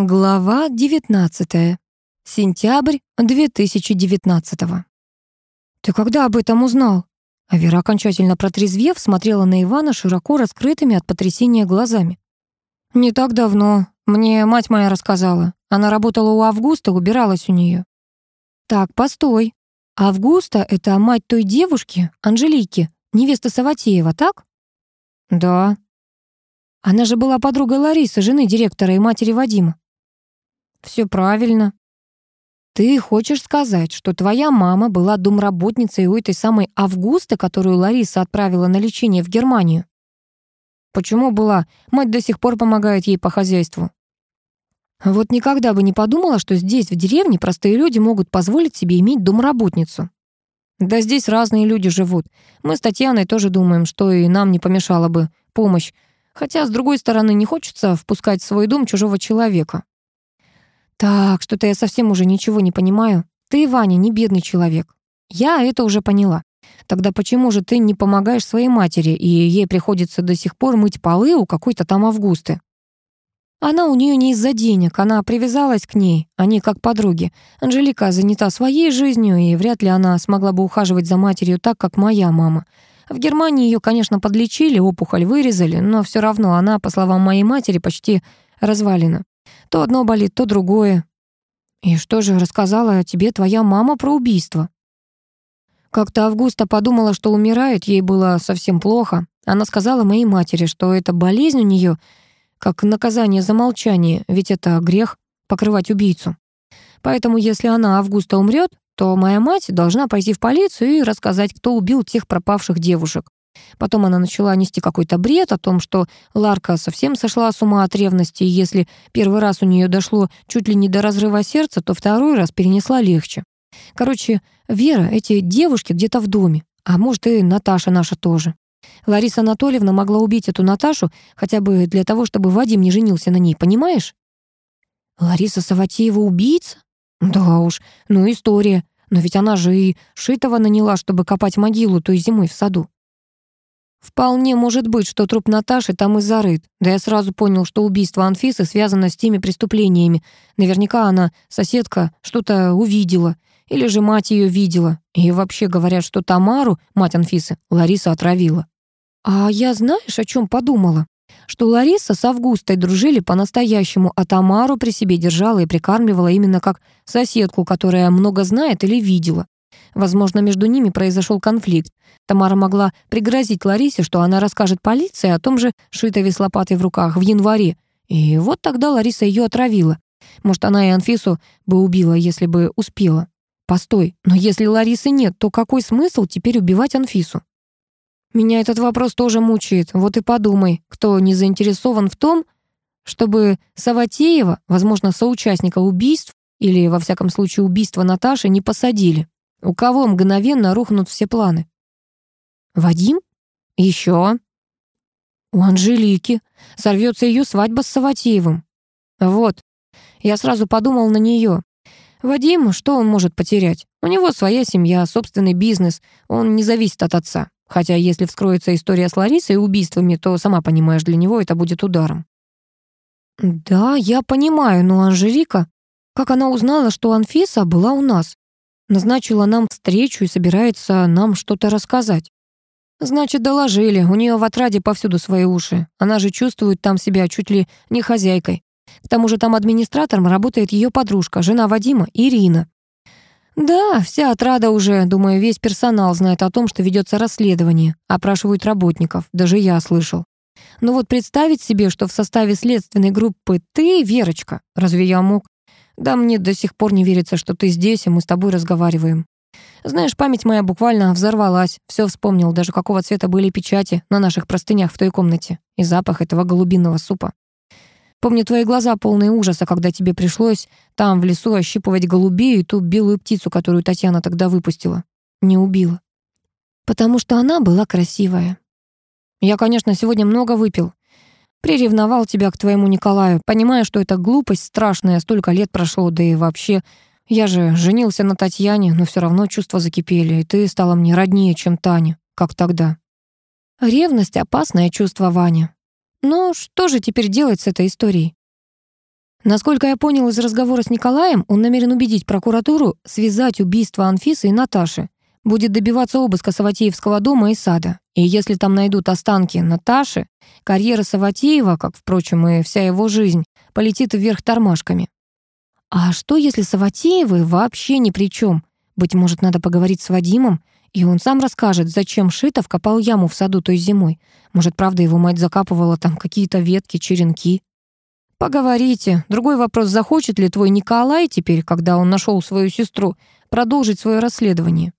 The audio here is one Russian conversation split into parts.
Глава 19. Сентябрь 2019. «Ты когда об этом узнал?» А Вера, окончательно протрезвев, смотрела на Ивана широко раскрытыми от потрясения глазами. «Не так давно. Мне мать моя рассказала. Она работала у Августа, убиралась у нее. «Так, постой. Августа — это мать той девушки, Анжелики, невеста Саватеева, так?» «Да». «Она же была подругой Ларисы, жены директора и матери Вадима. Все правильно. Ты хочешь сказать, что твоя мама была домработницей у этой самой Августы, которую Лариса отправила на лечение в Германию? Почему была? Мать до сих пор помогает ей по хозяйству. Вот никогда бы не подумала, что здесь, в деревне, простые люди могут позволить себе иметь домработницу. Да здесь разные люди живут. Мы с Татьяной тоже думаем, что и нам не помешала бы помощь. Хотя, с другой стороны, не хочется впускать в свой дом чужого человека. «Так, что-то я совсем уже ничего не понимаю. Ты, Ваня, не бедный человек. Я это уже поняла. Тогда почему же ты не помогаешь своей матери, и ей приходится до сих пор мыть полы у какой-то там Августы?» Она у нее не из-за денег, она привязалась к ней, они а как подруги. Анжелика занята своей жизнью, и вряд ли она смогла бы ухаживать за матерью так, как моя мама. В Германии ее, конечно, подлечили, опухоль вырезали, но все равно она, по словам моей матери, почти развалена. То одно болит, то другое. И что же рассказала тебе твоя мама про убийство? Как-то Августа подумала, что умирает, ей было совсем плохо. Она сказала моей матери, что это болезнь у нее как наказание за молчание, ведь это грех покрывать убийцу. Поэтому если она Августа умрет, то моя мать должна пойти в полицию и рассказать, кто убил тех пропавших девушек. Потом она начала нести какой-то бред о том, что Ларка совсем сошла с ума от ревности, и если первый раз у нее дошло чуть ли не до разрыва сердца, то второй раз перенесла легче. Короче, Вера, эти девушки где-то в доме, а может и Наташа наша тоже. Лариса Анатольевна могла убить эту Наташу хотя бы для того, чтобы Вадим не женился на ней, понимаешь? Лариса Саватеева убийца? Да уж, ну история. Но ведь она же и Шитова наняла, чтобы копать могилу той зимой в саду. Вполне может быть, что труп Наташи там и зарыт. Да я сразу понял, что убийство Анфисы связано с теми преступлениями. Наверняка она, соседка, что-то увидела. Или же мать ее видела. И вообще говорят, что Тамару, мать Анфисы, Лариса отравила. А я знаешь, о чем подумала? Что Лариса с Августой дружили по-настоящему, а Тамару при себе держала Возможно, между ними произошел конфликт. Тамара могла пригрозить Ларисе, что она расскажет полиции о том же Шитове с лопатой в руках в январе. И вот тогда Лариса ее отравила. Может, она и Анфису бы убила, если бы успела. Постой, но если Ларисы нет, то какой смысл теперь убивать Анфису? Меня этот вопрос тоже мучает. Вот и подумай, кто не заинтересован в том, чтобы Саватеева, возможно, соучастника убийств, или, во всяком случае, убийства Наташи, не посадили. У кого мгновенно рухнут все планы? Вадим? Еще? У Анжелики. Сорвется ее свадьба с Саватеевым. Вот. Я сразу подумал на нее. Вадим, что он может потерять? У него своя семья, собственный бизнес. Он не зависит от отца. Хотя если вскроется история с Ларисой и убийствами, то, сама понимаешь, для него это будет ударом. «Да, я понимаю, но Анжелика... Как она узнала, что Анфиса была у нас? назначила нам встречу и собирается нам что-то рассказать. Значит, доложили, у нее в отраде повсюду свои уши. Она же чувствует там себя чуть ли не хозяйкой. К тому же там администратором работает ее подружка, жена Вадима, Ирина. Да, вся отрада уже, думаю, весь персонал знает о том, что ведется расследование, опрашивают работников, даже я слышал. Но ну вот представить себе, что в составе следственной группы ты, Верочка, разве я мог? Да мне до сих пор не верится, что ты здесь, и мы с тобой разговариваем. Знаешь, память моя буквально взорвалась. Все вспомнил, даже какого цвета были печати на наших простынях в той комнате. И запах этого голубиного супа. Помню твои глаза полные ужаса, когда тебе пришлось там, в лесу, ощипывать голубей и ту белую птицу, которую Татьяна тогда выпустила. Не убила. Потому что Приревновал тебя к твоему Николаю, понимая, что это глупость страшная, столько лет прошло, да и вообще. Я же женился на Татьяне, но все равно чувства закипели, и ты стала мне роднее, чем Таня, как тогда. Ревность — опасное чувство, Ваня. Но что же теперь делать с этой историей? Насколько я понял из разговора с Николаем, он намерен убедить прокуратуру связать убийство Анфисы и Наташи. Будет добиваться обыска Саватеевского дома и сада. И если там найдут останки Наташи, карьера Саватеева, как, впрочем, и вся его жизнь, полетит вверх тормашками. А что, если Саватеевы вообще ни при чем? Быть может, надо поговорить с Вадимом, и он сам расскажет, зачем Шитов копал яму в саду той зимой. Может, правда, его мать закапывала там какие-то ветки, черенки. Поговорите. Другой вопрос, захочет ли твой Николай теперь, когда он нашел свою сестру, продолжить свое расследование.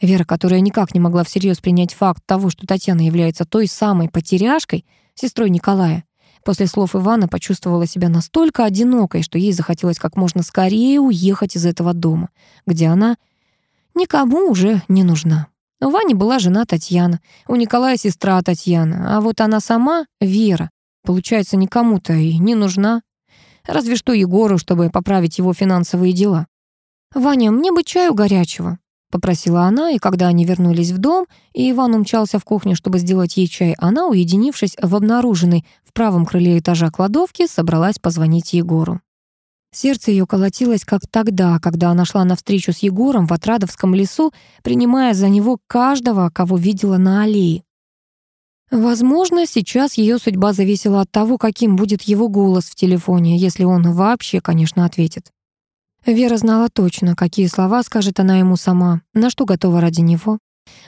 Вера, которая никак не могла всерьез принять факт того, что Татьяна является той самой потеряшкой, сестрой Николая, после слов Ивана почувствовала себя настолько одинокой, что ей захотелось как можно скорее уехать из этого дома, где она никому уже не нужна. У Вани была жена Татьяна, у Николая сестра Татьяна, а вот она сама, Вера, получается, никому-то и не нужна. Разве что Егору, чтобы поправить его финансовые дела. «Ваня, мне бы чаю горячего», Попросила она, и когда они вернулись в дом, и Иван умчался в кухню, чтобы сделать ей чай, она, уединившись в обнаруженной в правом крыле этажа кладовки, собралась позвонить Егору. Сердце ее колотилось, как тогда, когда она шла на встречу с Егором в Отрадовском лесу, принимая за него каждого, кого видела на аллее. Возможно, сейчас ее судьба зависела от того, каким будет его голос в телефоне, если он вообще, конечно, ответит. Вера знала точно, какие слова скажет она ему сама, на что готова ради него.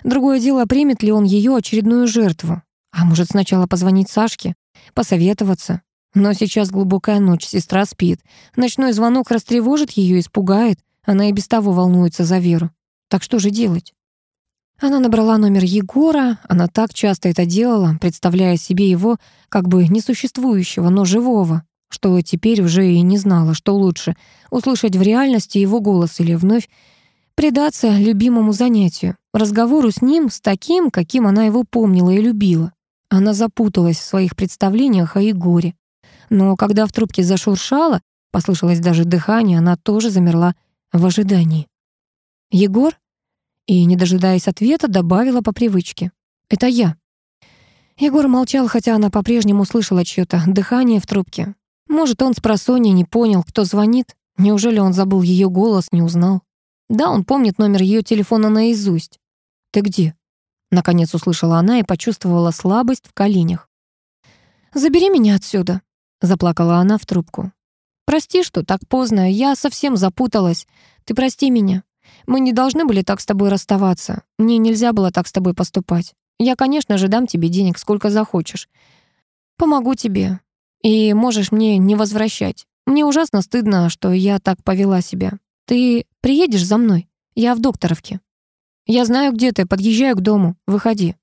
Другое дело, примет ли он ее очередную жертву. А может, сначала позвонить Сашке, посоветоваться. Но сейчас глубокая ночь, сестра спит. Ночной звонок растревожит ее, испугает. Она и без того волнуется за Веру. Так что же делать? Она набрала номер Егора, она так часто это делала, представляя себе его как бы несуществующего, но живого что теперь уже и не знала, что лучше — услышать в реальности его голос или вновь предаться любимому занятию, разговору с ним, с таким, каким она его помнила и любила. Она запуталась в своих представлениях о Егоре. Но когда в трубке зашуршало, послышалось даже дыхание, она тоже замерла в ожидании. «Егор?» И, не дожидаясь ответа, добавила по привычке. «Это я». Егор молчал, хотя она по-прежнему слышала чьё-то дыхание в трубке. Может, он с просонья не понял, кто звонит? Неужели он забыл ее голос, не узнал? Да, он помнит номер ее телефона наизусть. «Ты где?» Наконец услышала она и почувствовала слабость в коленях. «Забери меня отсюда», — заплакала она в трубку. «Прости, что так поздно, я совсем запуталась. Ты прости меня. Мы не должны были так с тобой расставаться. Мне нельзя было так с тобой поступать. Я, конечно же, дам тебе денег, сколько захочешь. Помогу тебе. И можешь мне не возвращать. Мне ужасно стыдно, что я так повела себя. Ты приедешь за мной? Я в докторовке. Я знаю, где ты, подъезжаю к дому. Выходи».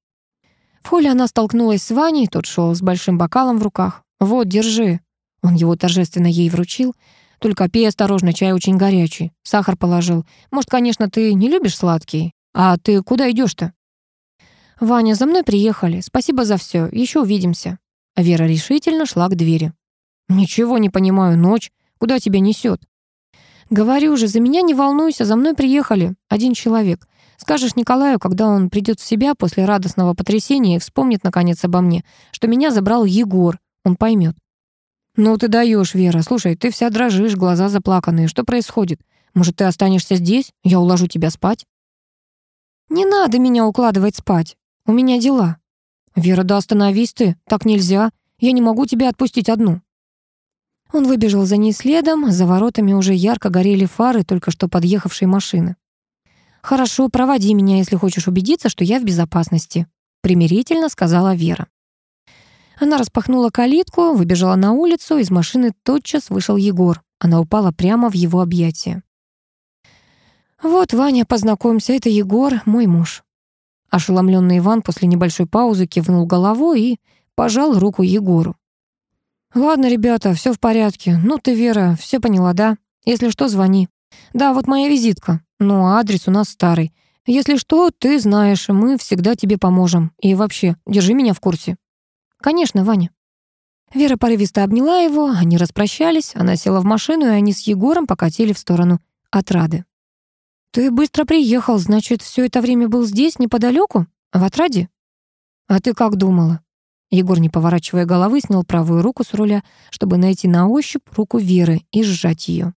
В холле она столкнулась с Ваней, тот шел с большим бокалом в руках. «Вот, держи». Он его торжественно ей вручил. «Только пей осторожно, чай очень горячий. Сахар положил. Может, конечно, ты не любишь сладкий. А ты куда идешь то «Ваня, за мной приехали. Спасибо за все. Еще увидимся». А Вера решительно шла к двери. «Ничего не понимаю, ночь. Куда тебя несет?» «Говорю уже, за меня не волнуйся, за мной приехали. Один человек. Скажешь Николаю, когда он придет в себя после радостного потрясения и вспомнит, наконец, обо мне, что меня забрал Егор. Он поймет. «Ну ты даешь, Вера. Слушай, ты вся дрожишь, глаза заплаканные. Что происходит? Может, ты останешься здесь? Я уложу тебя спать?» «Не надо меня укладывать спать. У меня дела», «Вера, да остановись ты, так нельзя. Я не могу тебя отпустить одну». Он выбежал за ней следом, за воротами уже ярко горели фары только что подъехавшей машины. «Хорошо, проводи меня, если хочешь убедиться, что я в безопасности», — примирительно сказала Вера. Она распахнула калитку, выбежала на улицу, из машины тотчас вышел Егор. Она упала прямо в его объятия. «Вот, Ваня, познакомься, это Егор, мой муж». Ошеломленный Иван после небольшой паузы кивнул головой и пожал руку Егору. «Ладно, ребята, все в порядке. Ну ты, Вера, все поняла, да? Если что, звони. Да, вот моя визитка. Ну, а адрес у нас старый. Если что, ты знаешь, мы всегда тебе поможем. И вообще, держи меня в курсе». «Конечно, Ваня». Вера порывисто обняла его, они распрощались, она села в машину, и они с Егором покатили в сторону отрады. «Ты быстро приехал, значит, все это время был здесь, неподалеку, в отраде?» «А ты как думала?» Егор, не поворачивая головы, снял правую руку с руля, чтобы найти на ощупь руку Веры и сжать ее.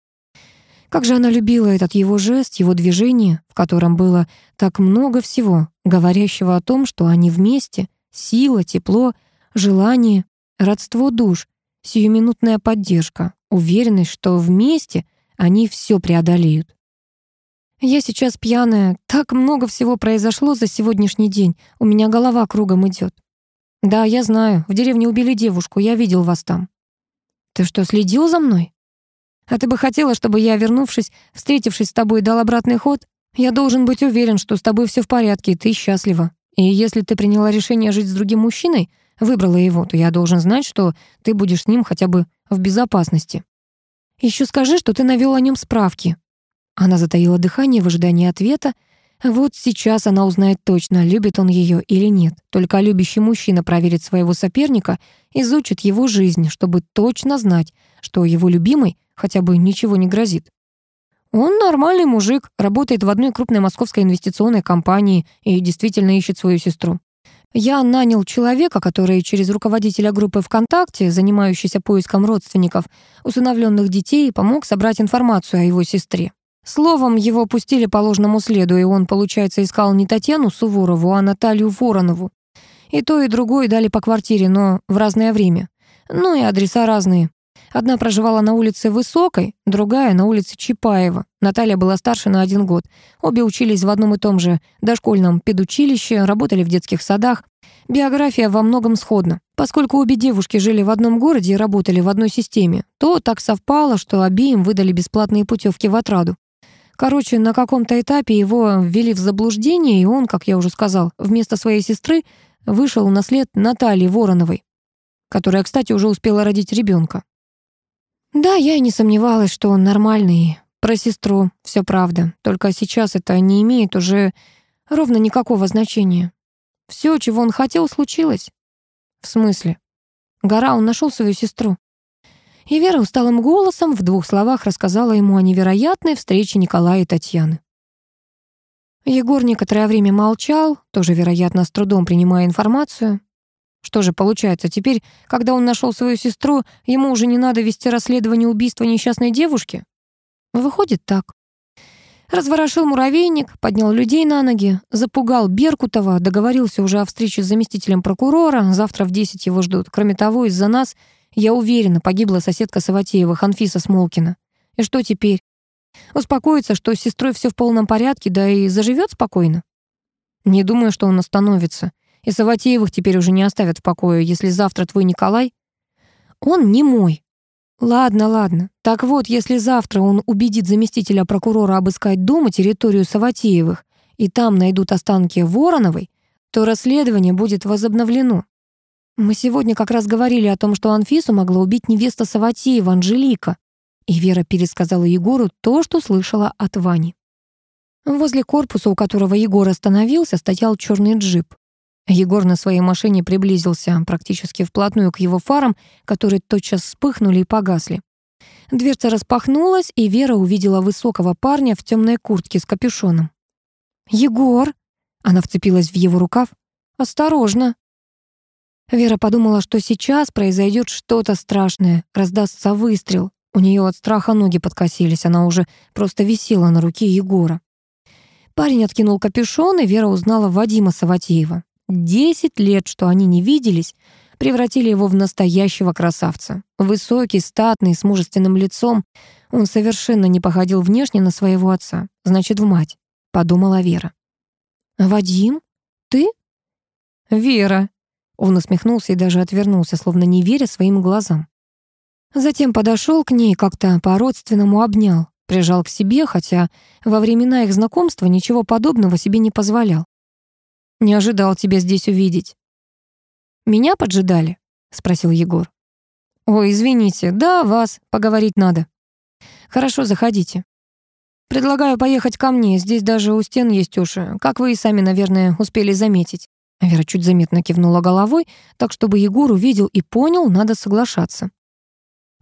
Как же она любила этот его жест, его движение, в котором было так много всего, говорящего о том, что они вместе, сила, тепло, желание, родство душ, сиюминутная поддержка, уверенность, что вместе они все преодолеют. Я сейчас пьяная, так много всего произошло за сегодняшний день, у меня голова кругом идет. Да, я знаю, в деревне убили девушку, я видел вас там. Ты что, следил за мной? А ты бы хотела, чтобы я, вернувшись, встретившись с тобой, дал обратный ход? Я должен быть уверен, что с тобой все в порядке, и ты счастлива. И если ты приняла решение жить с другим мужчиной, выбрала его, то я должен знать, Она затаила дыхание в ожидании ответа. Вот сейчас она узнает точно, любит он ее или нет. Только любящий мужчина проверит своего соперника, изучит его жизнь, чтобы точно знать, что его любимой хотя бы ничего не грозит. Он нормальный мужик, работает в одной крупной московской инвестиционной компании и действительно ищет свою сестру. Я нанял человека, который через руководителя группы ВКонтакте, занимающийся поиском родственников усыновленных детей, помог собрать информацию о его сестре. Словом, его пустили по ложному следу, и он, получается, искал не Татьяну Суворову, а Наталью Воронову. И то, и другое дали по квартире, но в разное время. Ну и адреса разные. Одна проживала на улице Высокой, другая — на улице Чапаева. Наталья была старше на один год. Обе учились в одном и том же дошкольном педучилище, работали в детских садах. Биография во многом сходна. Поскольку обе девушки жили в одном городе и работали в одной системе, то так совпало, что обеим выдали бесплатные путевки в отраду. Короче, на каком-то этапе его ввели в заблуждение, и он, как я уже сказал, вместо своей сестры вышел на след Натальи Вороновой, которая, кстати, уже успела родить ребенка. Да, я и не сомневалась, что он нормальный. Про сестру все правда, только сейчас это не имеет уже ровно никакого значения. Все, чего он хотел, случилось. В смысле? Гора, он нашел свою сестру. И Вера усталым голосом в двух словах рассказала ему о невероятной встрече Николая и Татьяны. Егор некоторое время молчал, тоже, вероятно, с трудом принимая информацию. Что же получается, теперь, когда он нашел свою сестру, ему уже не надо вести расследование убийства несчастной девушки? Выходит так. Разворошил муравейник, поднял людей на ноги, запугал Беркутова, договорился уже о встрече с заместителем прокурора, завтра в 10 его ждут. Кроме того, из-за нас я уверена, погибла соседка Саватеевых Анфиса Смолкина. И что теперь? Успокоится, что с сестрой все в полном порядке, да и заживет спокойно? Не думаю, что он остановится. И Саватеевых теперь уже не оставят в покое, если завтра твой Николай... Он не мой. Ладно, ладно. Так вот, если завтра он убедит заместителя прокурора обыскать дом и территорию Саватеевых, и там найдут останки Вороновой, то расследование будет возобновлено. Мы сегодня как раз говорили о том, что Анфису могла убить невеста Саватеева, Анжелика. И Вера пересказала Егору то, что слышала от Вани. Возле корпуса, у которого Егор остановился, стоял черный джип. Егор на своей машине приблизился практически вплотную к его фарам, которые тотчас вспыхнули и погасли. Дверца распахнулась, и Вера увидела высокого парня в темной куртке с капюшоном. «Егор!» — она вцепилась в его рукав. «Осторожно!» Вера подумала, что сейчас произойдет что-то страшное. Раздастся выстрел. У нее от страха ноги подкосились, она уже просто висела на руке Егора. Парень откинул капюшон, и Вера узнала Вадима Саватеева. Десять лет, что они не виделись, превратили его в настоящего красавца. Высокий, статный, с мужественным лицом, он совершенно не походил внешне на своего отца, значит, в мать, подумала Вера. «Вадим, ты?» «Вера», Он усмехнулся и даже отвернулся, словно не веря своим глазам. Затем подошел к ней, как-то по-родственному обнял, прижал к себе, хотя во времена их знакомства ничего подобного себе не позволял. Не ожидал тебя здесь увидеть». «Меня поджидали?» — спросил Егор. «Ой, извините, да, вас, поговорить надо». «Хорошо, заходите». «Предлагаю поехать ко мне, здесь даже у стен есть уши, как вы и сами, наверное, успели заметить». Вера чуть заметно кивнула головой, так чтобы Егор увидел и понял, надо соглашаться.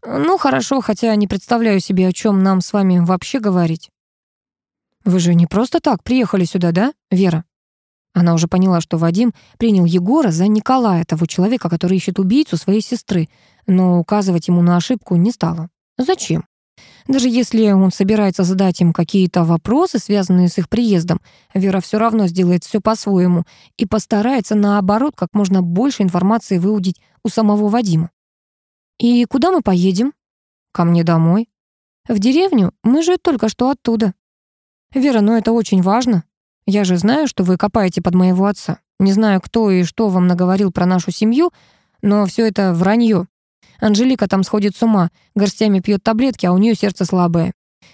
«Ну, хорошо, хотя не представляю себе, о чем нам с вами вообще говорить». «Вы же не просто так приехали сюда, да, Вера?» Она уже поняла, что Вадим принял Егора за Николая, того человека, который ищет убийцу своей сестры, но указывать ему на ошибку не стала. «Зачем?» Даже если он собирается задать им какие-то вопросы, связанные с их приездом, Вера все равно сделает все по-своему и постарается, наоборот, как можно больше информации выудить у самого Вадима. «И куда мы поедем?» «Ко мне домой». «В деревню? Мы же только что оттуда». «Вера, но ну это очень важно. Я же знаю, что вы копаете под моего отца. Не знаю, кто и что вам наговорил про нашу семью, но все это вранье. Анжелика там сходит с ума. Горстями пьет таблетки, а у нее сердце слабое.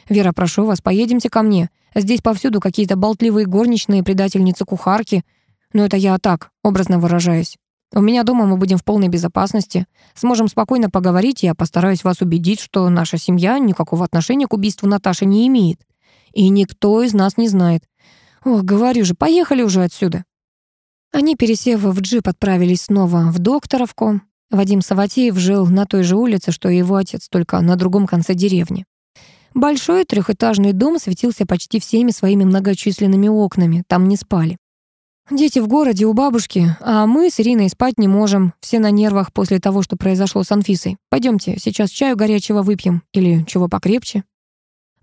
«Вера, прошу вас, поедемте ко мне. Здесь повсюду какие-то болтливые горничные, предательницы-кухарки. Но это я так, образно выражаюсь. У меня дома мы будем в полной безопасности. Сможем спокойно поговорить, и я постараюсь вас убедить, что наша семья никакого отношения к убийству Наташи не имеет. И никто из нас не знает. Ох, говорю же, поехали уже отсюда». Они, пересев в джип, отправились снова в докторовку. Вадим Саватеев жил на той же улице, что и его отец, только на другом конце деревни. Большой трехэтажный дом светился почти всеми своими многочисленными окнами, там не спали. Дети в городе у бабушки, а мы с Ириной спать не можем, все на нервах после того, что произошло с Анфисой. Пойдемте, сейчас чаю горячего выпьем или чего покрепче.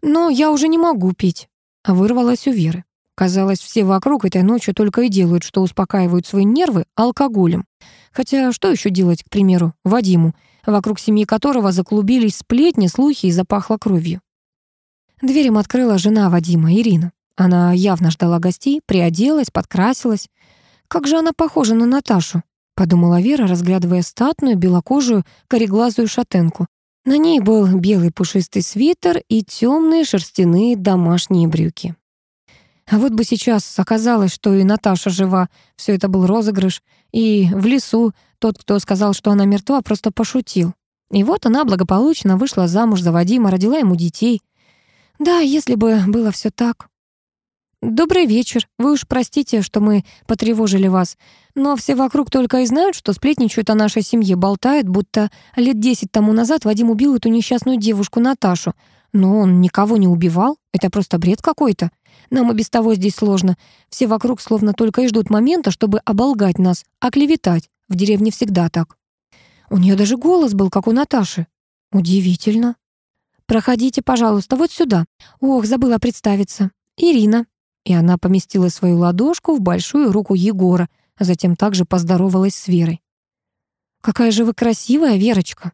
Но я уже не могу пить, вырвалась у Веры. казалось, все вокруг этой ночью только и делают, что успокаивают свои нервы алкоголем. Хотя что еще делать, к примеру, Вадиму, вокруг семьи которого заклубились сплетни, слухи и запахло кровью? Дверь им открыла жена Вадима, Ирина. Она явно ждала гостей, приоделась, подкрасилась. «Как же она похожа на Наташу», — подумала Вера, разглядывая статную, белокожую, кореглазую шатенку. На ней был белый пушистый свитер и темные шерстяные домашние брюки. А Вот бы сейчас оказалось, что и Наташа жива. Все это был розыгрыш. И в лесу тот, кто сказал, что она мертва, просто пошутил. И вот она благополучно вышла замуж за Вадима, родила ему детей. Да, если бы было все так. «Добрый вечер. Вы уж простите, что мы потревожили вас. Но все вокруг только и знают, что сплетничают о нашей семье, болтают, будто лет десять тому назад Вадим убил эту несчастную девушку Наташу. Но он никого не убивал. Это просто бред какой-то. Нам и без того здесь сложно. Все вокруг словно только и ждут момента, чтобы оболгать нас, оклеветать. В деревне всегда так. У нее даже голос был, как у Наташи. Удивительно. Проходите, пожалуйста, вот сюда. Ох, забыла представиться. Ирина. И она поместила свою ладошку в большую руку Егора, а затем также поздоровалась с Верой. «Какая же вы красивая, Верочка!»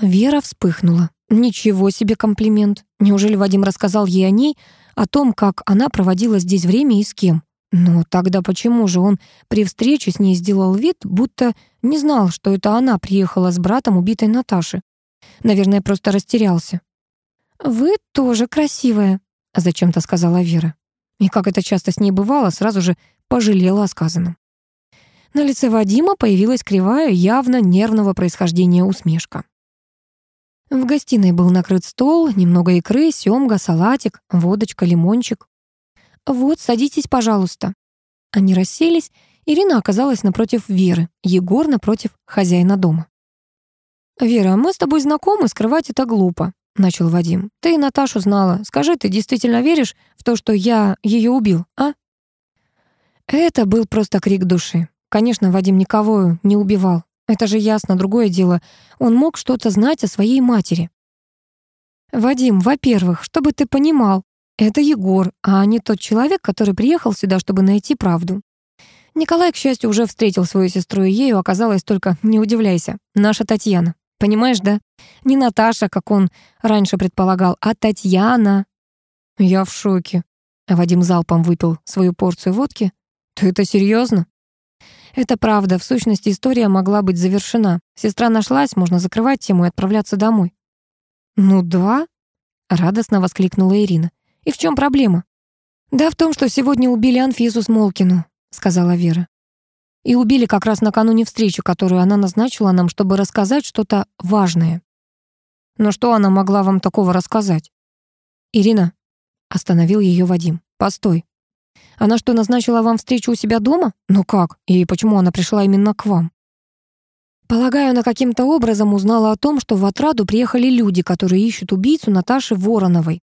Вера вспыхнула. Ничего себе комплимент. Неужели Вадим рассказал ей о ней, о том, как она проводила здесь время и с кем? Но тогда почему же он при встрече с ней сделал вид, будто не знал, что это она приехала с братом убитой Наташи? Наверное, просто растерялся. «Вы тоже красивая», — зачем-то сказала Вера. И как это часто с ней бывало, сразу же пожалела о сказанном. На лице В гостиной был накрыт стол, немного икры, сёмга, салатик, водочка, лимончик. «Вот, садитесь, пожалуйста». Они расселись, Ирина оказалась напротив Веры, Егор напротив хозяина дома. «Вера, мы с тобой знакомы, скрывать это глупо», — начал Вадим. «Ты Наташу знала. Скажи, ты действительно веришь в то, что я её убил, а?» Это был просто крик души. Конечно, Вадим никого не убивал. Это же ясно другое дело. Он мог что-то знать о своей матери. «Вадим, во-первых, чтобы ты понимал, это Егор, а не тот человек, который приехал сюда, чтобы найти правду». Николай, к счастью, уже встретил свою сестру, и ею оказалось только, не удивляйся, наша Татьяна. Понимаешь, да? Не Наташа, как он раньше предполагал, а Татьяна. Я в шоке. Вадим залпом выпил свою порцию водки. Ты это серьезно? Это правда, в сущности, история могла быть завершена. Сестра нашлась, можно закрывать тему и отправляться домой. «Ну да», — радостно воскликнула Ирина. «И в чем проблема?» «Да в том, что сегодня убили Анфису Смолкину», — сказала Вера. «И убили как раз накануне встречи, которую она назначила нам, чтобы рассказать что-то важное». «Но что она могла вам такого рассказать?» «Ирина», — остановил ее Вадим, — «постой, она что, назначила вам встречу у себя дома? Ну как? И почему она пришла именно к вам? Полагаю, она каким-то образом узнала о том, что в отраду приехали люди, которые ищут убийцу Наташи Вороновой.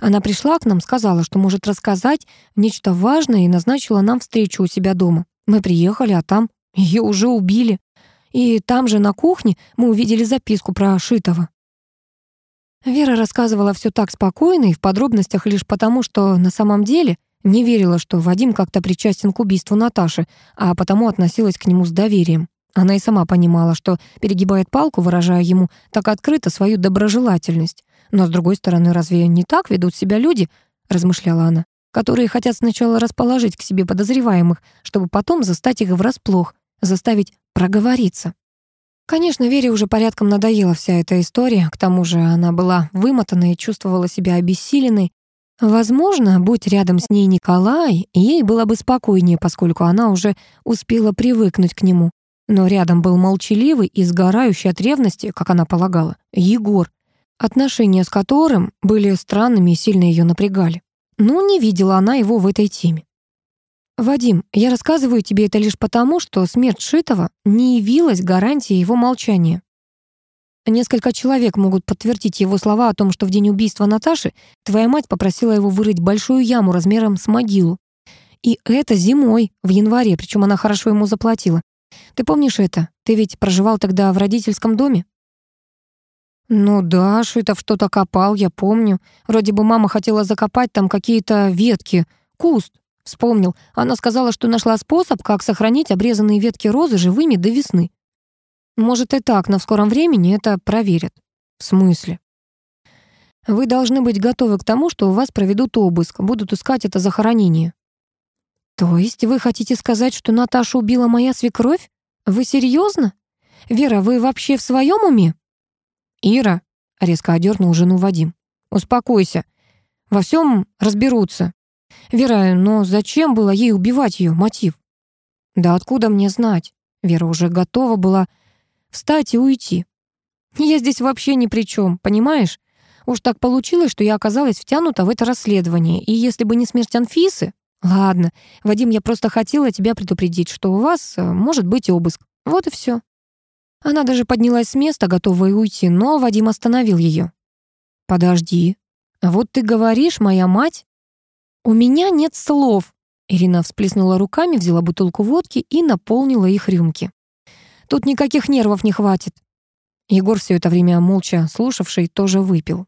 Она пришла к нам, сказала, что может рассказать нечто важное и назначила нам встречу у себя дома. Мы приехали, а там ее уже убили. И там же на кухне мы увидели записку про Шитова. Вера рассказывала все так спокойно и в подробностях лишь потому, что на самом деле не верила, что Вадим как-то причастен к убийству Наташи, а потому относилась к нему с доверием. Она и сама понимала, что перегибает палку, выражая ему так открыто свою доброжелательность. Но, с другой стороны, разве не так ведут себя люди, размышляла она, которые хотят сначала расположить к себе подозреваемых, чтобы потом застать их врасплох, заставить проговориться. Конечно, Вере уже порядком надоела вся эта история, к тому же она была вымотана и чувствовала себя обессиленной, Возможно, будь рядом с ней Николай, ей было бы спокойнее, поскольку она уже успела привыкнуть к нему. Но рядом был молчаливый и сгорающий от ревности, как она полагала, Егор, отношения с которым были странными и сильно ее напрягали. Но ну, не видела она его в этой теме. «Вадим, я рассказываю тебе это лишь потому, что смерть Шитова не явилась гарантией его молчания. Несколько человек могут подтвердить его слова о том, что в день убийства Наташи твоя мать попросила его вырыть большую яму размером с могилу. И это зимой, в январе, причем она хорошо ему заплатила. Ты помнишь это? Ты ведь проживал тогда в родительском доме? Ну да, Шитов что-то копал, я помню. Вроде бы мама хотела закопать там какие-то ветки, куст. Вспомнил. Она сказала, что нашла способ, как сохранить обрезанные ветки розы живыми до весны. Может и так, но в скором времени это проверят. В смысле? Вы должны быть готовы к тому, что у вас проведут обыск, будут искать это захоронение. То есть вы хотите сказать, что Наташу убила моя свекровь? Вы серьезно? Вера, вы вообще в своем уме? Ира резко одернул жену Вадим. Успокойся. Во всем разберутся. Вера, но зачем было ей убивать ее? Мотив? Да откуда мне знать? Вера уже готова была встать и уйти. Я здесь вообще ни при чем, понимаешь? Уж так получилось, что я оказалась втянута в это расследование, и если бы не смерть Анфисы... Ладно, Вадим, я просто хотела тебя предупредить, что у вас э, может быть обыск. Вот и все. Она даже поднялась с места, готовая уйти, но Вадим остановил ее. «Подожди. Вот ты говоришь, моя мать...» «У меня нет слов», Ирина всплеснула руками, взяла бутылку водки и наполнила их рюмки. Тут никаких нервов не хватит». Егор все это время молча слушавший тоже выпил.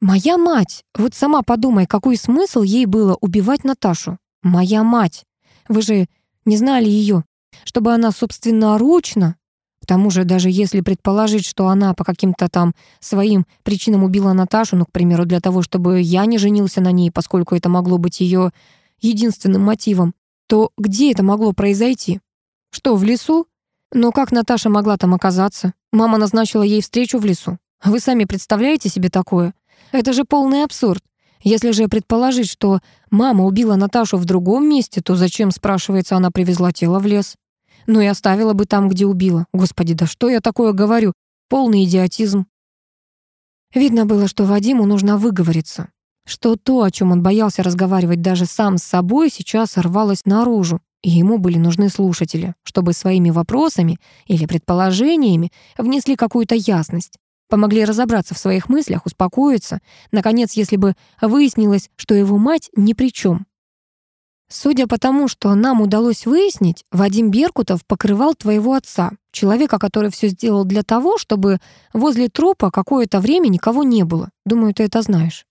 «Моя мать! Вот сама подумай, какой смысл ей было убивать Наташу? Моя мать! Вы же не знали ее, чтобы она собственноручно...» К тому же, даже если предположить, что она по каким-то там своим причинам убила Наташу, ну, к примеру, для того, чтобы я не женился на ней, поскольку это могло быть ее единственным мотивом, то где это могло произойти? Что, в лесу? «Но как Наташа могла там оказаться? Мама назначила ей встречу в лесу. Вы сами представляете себе такое? Это же полный абсурд. Если же предположить, что мама убила Наташу в другом месте, то зачем, спрашивается, она привезла тело в лес? Ну и оставила бы там, где убила. Господи, да что я такое говорю? Полный идиотизм». Видно было, что Вадиму нужно выговориться, что то, о чем он боялся разговаривать даже сам с собой, сейчас рвалось наружу, Ему были нужны слушатели, чтобы своими вопросами или предположениями внесли какую-то ясность, помогли разобраться в своих мыслях, успокоиться. Наконец, если бы выяснилось, что его мать ни при чем. Судя по тому, что нам удалось выяснить, Вадим Беркутов покрывал твоего отца, человека, который все сделал для того, чтобы возле трупа какое-то время никого не было. Думаю, ты это знаешь.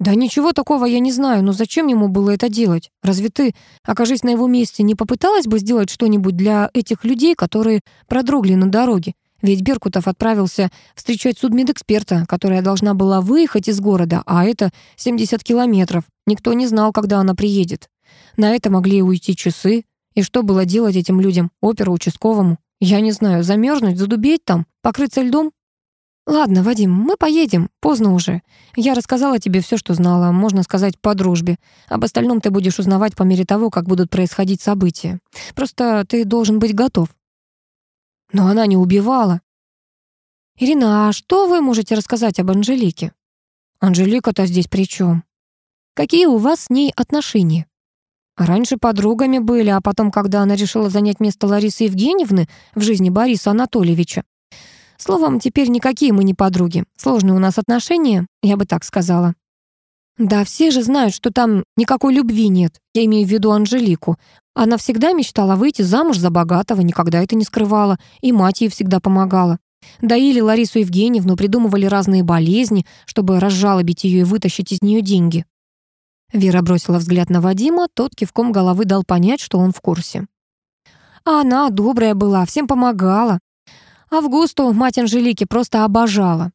Да ничего такого я не знаю, но зачем ему было это делать? Разве ты, окажись на его месте, не попыталась бы сделать что-нибудь для этих людей, которые продрогли на дороге? Ведь Беркутов отправился встречать судмедэксперта, которая должна была выехать из города, а это 70 километров. Никто не знал, когда она приедет. На это могли уйти часы. И что было делать этим людям, оперу участковому? Я не знаю, «Ладно, Вадим, мы поедем, поздно уже. Я рассказала тебе все, что знала, можно сказать, по дружбе. Об остальном ты будешь узнавать по мере того, как будут происходить события. Просто ты должен быть готов». «Но она не убивала». «Ирина, а что вы можете рассказать об Анжелике?» «Анжелика-то здесь при чем? «Какие у вас с ней отношения?» «Раньше подругами были, а потом, когда она решила занять место Ларисы Евгеньевны в жизни Бориса Анатольевича, Словом, теперь никакие мы не подруги. Сложные у нас отношения, я бы так сказала. Да, все же знают, что там никакой любви нет. Я имею в виду Анжелику. Она всегда мечтала выйти замуж за богатого, никогда это не скрывала, и мать ей всегда помогала. Доили Ларису Евгеньевну, придумывали разные болезни, чтобы разжалобить ее и вытащить из нее деньги. Вера бросила взгляд на Вадима, тот кивком головы дал понять, что он в курсе. А она добрая была, всем помогала. Августу мать Анжелики просто обожала.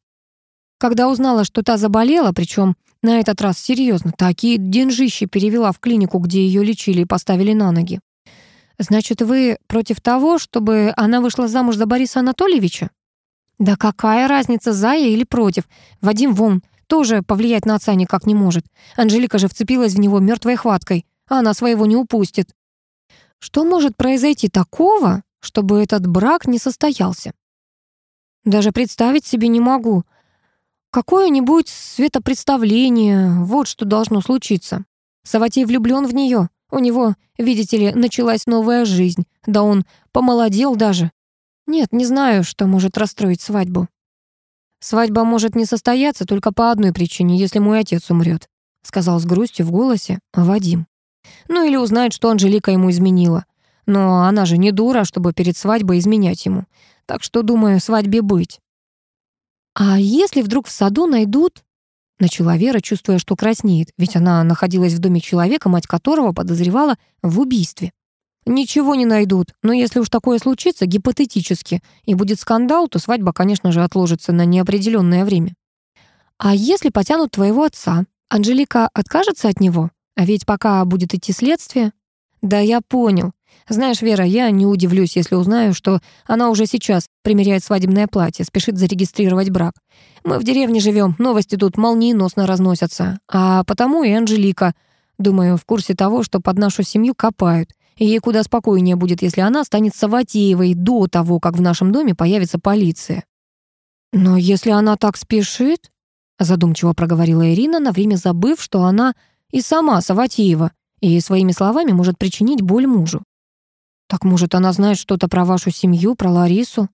Когда узнала, что та заболела, причем на этот раз серьезно, такие денжищи перевела в клинику, где ее лечили и поставили на ноги. «Значит, вы против того, чтобы она вышла замуж за Бориса Анатольевича?» «Да какая разница, за я или против? Вадим вон тоже повлиять на отца никак не может. Анжелика же вцепилась в него мертвой хваткой, а она своего не упустит». «Что может произойти такого, чтобы этот брак не состоялся?» Даже представить себе не могу. Какое-нибудь светопредставление, вот что должно случиться. Саватей влюблен в неё, У него, видите ли, началась новая жизнь. Да он помолодел даже. Нет, не знаю, что может расстроить свадьбу. Свадьба может не состояться только по одной причине, если мой отец умрет, сказал с грустью в голосе Вадим. Ну или узнает, что Анжелика ему изменила. Но она же не дура, чтобы перед свадьбой изменять ему. Так что, думаю, свадьбе быть. «А если вдруг в саду найдут?» Начала Вера, чувствуя, что краснеет, ведь она находилась в доме человека, мать которого подозревала в убийстве. «Ничего не найдут, но если уж такое случится, гипотетически, и будет скандал, то свадьба, конечно же, отложится на неопределенное время». «А если потянут твоего отца? Анжелика откажется от него? А ведь пока будет идти следствие...» Да, я понял. Знаешь, Вера, я не удивлюсь, если узнаю, что она уже сейчас примеряет свадебное платье, спешит зарегистрировать брак. Мы в деревне живем, новости тут молниеносно разносятся. А потому и Анжелика, думаю, в курсе того, что под нашу семью копают. И ей куда спокойнее будет, если она станет Саватеевой до того, как в нашем доме появится полиция. «Но если она так спешит...» задумчиво проговорила Ирина, на время забыв, что она и сама Саватеева, и своими словами может причинить боль мужу. Так, может, она знает что-то про вашу семью, про Ларису?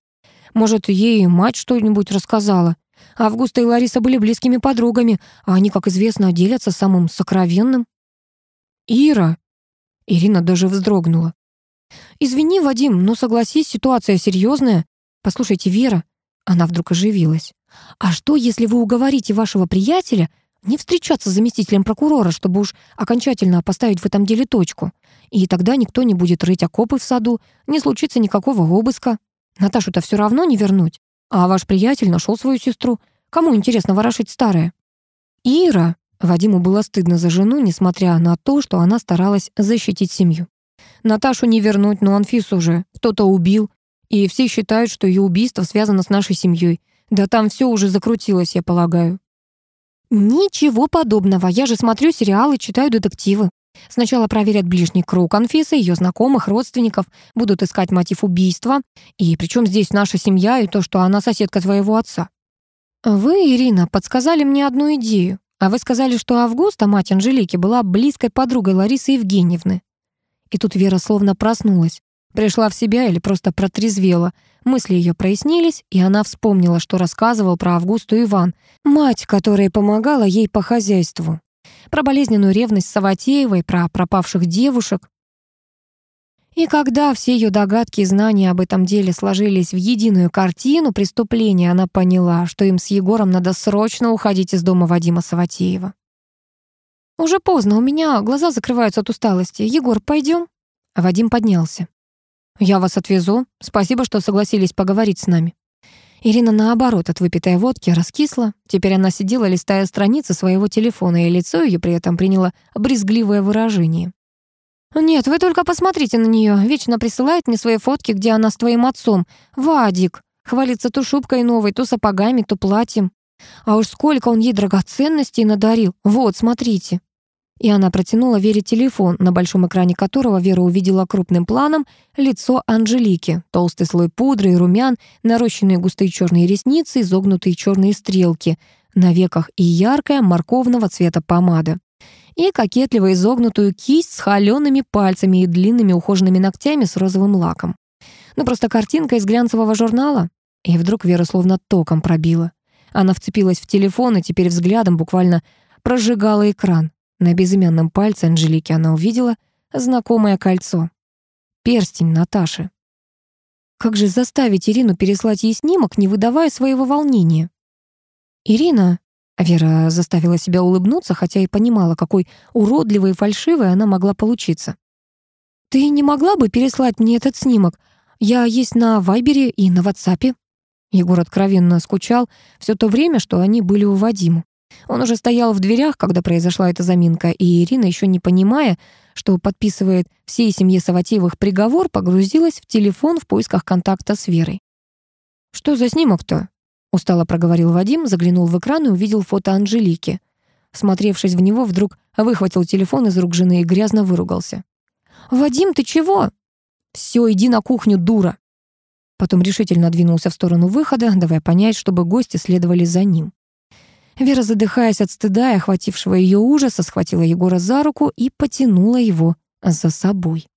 Может, ей мать что-нибудь рассказала? Августа и Лариса были близкими подругами, а они, как известно, делятся самым сокровенным. «Ира!» Ирина даже вздрогнула. «Извини, Вадим, но согласись, ситуация серьезная. Послушайте, Вера...» Она вдруг оживилась. «А что, если вы уговорите вашего приятеля не встречаться с заместителем прокурора, чтобы уж окончательно поставить в этом деле точку. И тогда никто не будет рыть окопы в саду, не случится никакого обыска. Наташу-то все равно не вернуть. А ваш приятель нашел свою сестру. Кому интересно ворошить старое? Ира. Вадиму было стыдно за жену, несмотря на то, что она старалась защитить семью. Наташу не вернуть, но Анфису уже кто-то убил. И все считают, что ее убийство связано с нашей семьей. Да там все уже закрутилось, я полагаю. «Ничего подобного. Я же смотрю сериалы, читаю детективы. Сначала проверят ближний круг Анфисы, ее знакомых, родственников, будут искать мотив убийства. И причем здесь наша семья и то, что она соседка твоего отца». «Вы, Ирина, подсказали мне одну идею. А вы сказали, что Августа, мать Анжелики, была близкой подругой Ларисы Евгеньевны». И тут Вера словно проснулась. Пришла в себя или просто протрезвела. Мысли ее прояснились, и она вспомнила, что рассказывал про Августу Иван, мать, которая помогала ей по хозяйству. Про болезненную ревность Саватеевой, про пропавших девушек. И когда все ее догадки и знания об этом деле сложились в единую картину преступления, она поняла, что им с Егором надо срочно уходить из дома Вадима Саватеева. «Уже поздно, у меня глаза закрываются от усталости. Егор, пойдем?» а Вадим поднялся. «Я вас отвезу. Спасибо, что согласились поговорить с нами». Ирина, наоборот, от выпитой водки раскисла. Теперь она сидела, листая страницы своего телефона, и лицо ее при этом приняло брезгливое выражение. «Нет, вы только посмотрите на нее. Вечно присылает мне свои фотки, где она с твоим отцом. Вадик. Хвалится то шубкой новой, то сапогами, то платьем. А уж сколько он ей драгоценностей надарил. Вот, смотрите». И она протянула Вере телефон, на большом экране которого Вера увидела крупным планом лицо Анжелики, толстый слой пудры и румян, нарощенные густые черные ресницы, изогнутые черные стрелки, на веках и яркая морковного цвета помада. И кокетливо изогнутую кисть с холеными пальцами и длинными ухоженными ногтями с розовым лаком. Ну просто картинка из глянцевого журнала. И вдруг Вера словно током пробила. Она вцепилась в телефон и теперь взглядом буквально прожигала экран. На безымянном пальце Анжелики она увидела знакомое кольцо. Перстень Наташи. Как же заставить Ирину переслать ей снимок, не выдавая своего волнения? «Ирина...» Вера заставила себя улыбнуться, хотя и понимала, какой уродливой и фальшивой она могла получиться. «Ты не могла бы переслать мне этот снимок? Я есть на Вайбере и на Ватсапе». Егор откровенно скучал все то время, что они были у Вадима. Он уже стоял в дверях, когда произошла эта заминка, и Ирина, еще не понимая, что подписывает всей семье Саватеевых приговор, погрузилась в телефон в поисках контакта с Верой. «Что за снимок-то?» — устало проговорил Вадим, заглянул в экран и увидел фото Анжелики. Смотревшись в него, вдруг выхватил телефон из рук жены и грязно выругался. «Вадим, ты чего?» «Все, иди на кухню, дура!» Потом решительно двинулся в сторону выхода, давая понять, чтобы гости следовали за ним. Вера, задыхаясь от стыда и охватившего ее ужаса, схватила Егора за руку и потянула его за собой.